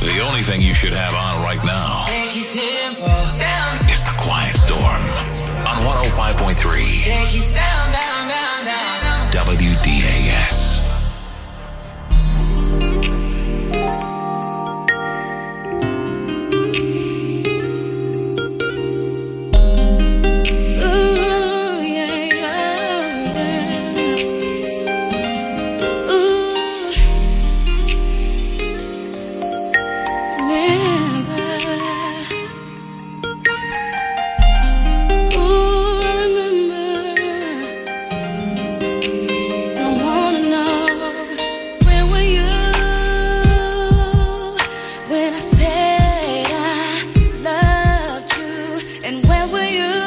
The only thing you should have on right now is the Quiet Storm on 105.3 W. where were you?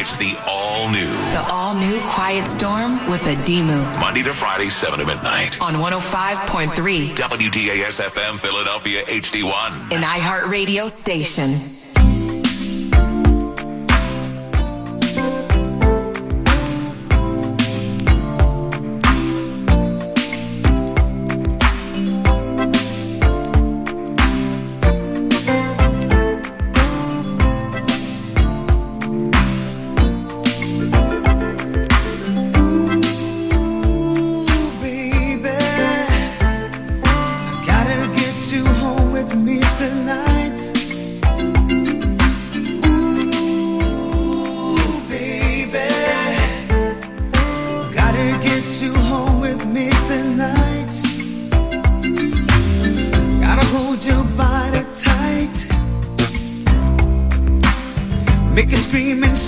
It's the all new. The all new Quiet Storm with a Adimu. Monday to Friday, 7 to midnight. On 105.3. WDAS FM Philadelphia HD1. An iHeartRadio station. Make it scream and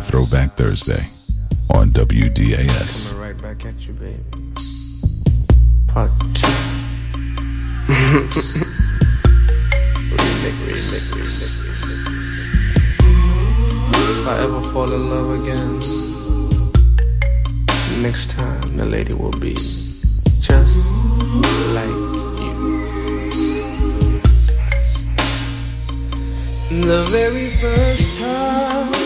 Thursday on WDAS. Right back at you, baby. Part two. If I ever fall in love again, next time the lady will be just like you. The very first time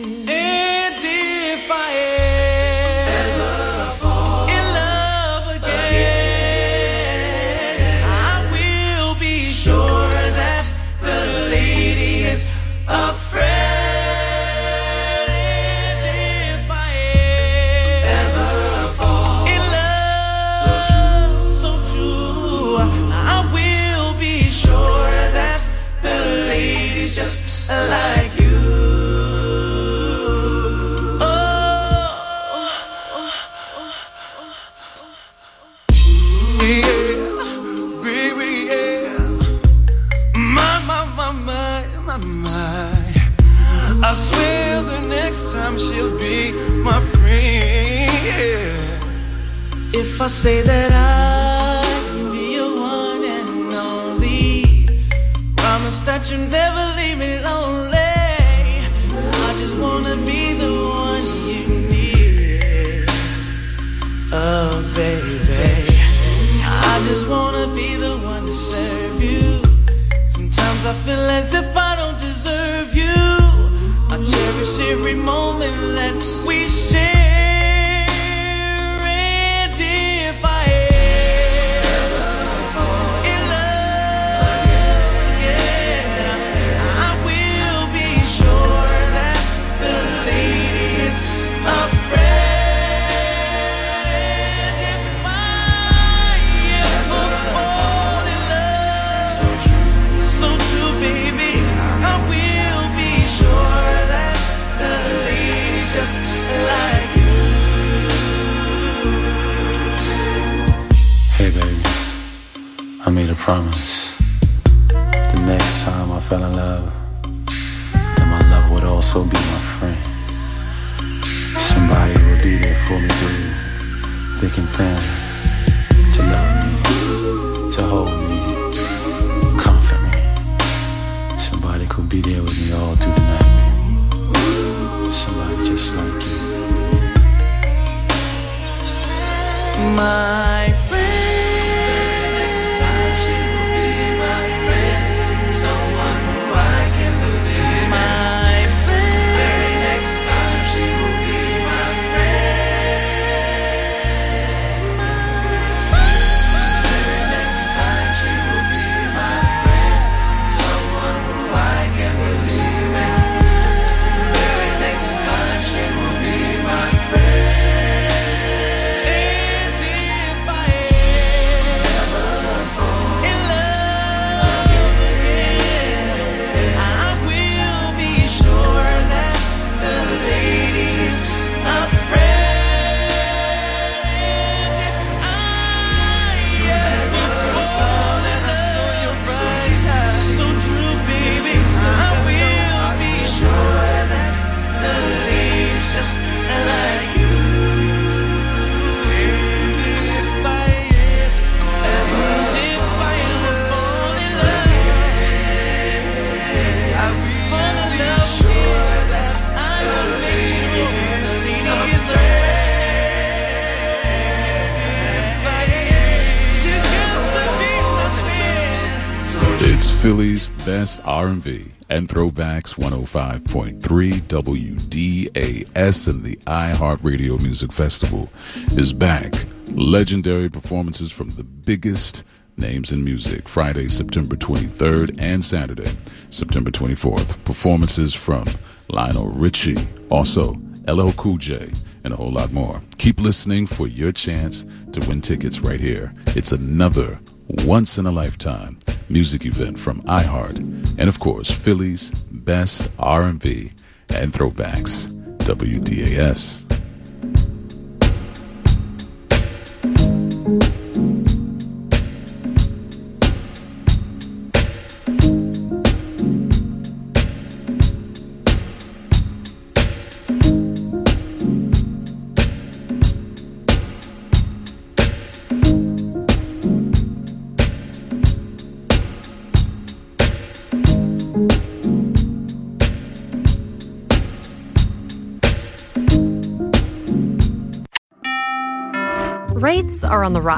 I say that I can be your one and only, promise that you'll never leave me lonely. I just wanna be the one you need. Oh, baby. I just wanna be the one to serve you. Sometimes I feel as if I don't deserve you. I cherish every moment that we share. Promise. The next time I fell in love, that my love would also be my friend. Somebody would be there for me through thick and thin, Philly's best R&B and throwbacks 105.3 WDAS and the iHeartRadio Music Festival is back. Legendary performances from the biggest names in music. Friday, September 23rd and Saturday, September 24th. Performances from Lionel Richie, also LL Cool J, and a whole lot more. Keep listening for your chance to win tickets right here. It's another once in a lifetime music event from iHeart and of course Philly's best R&B and throwbacks WDAS. Are on the rise.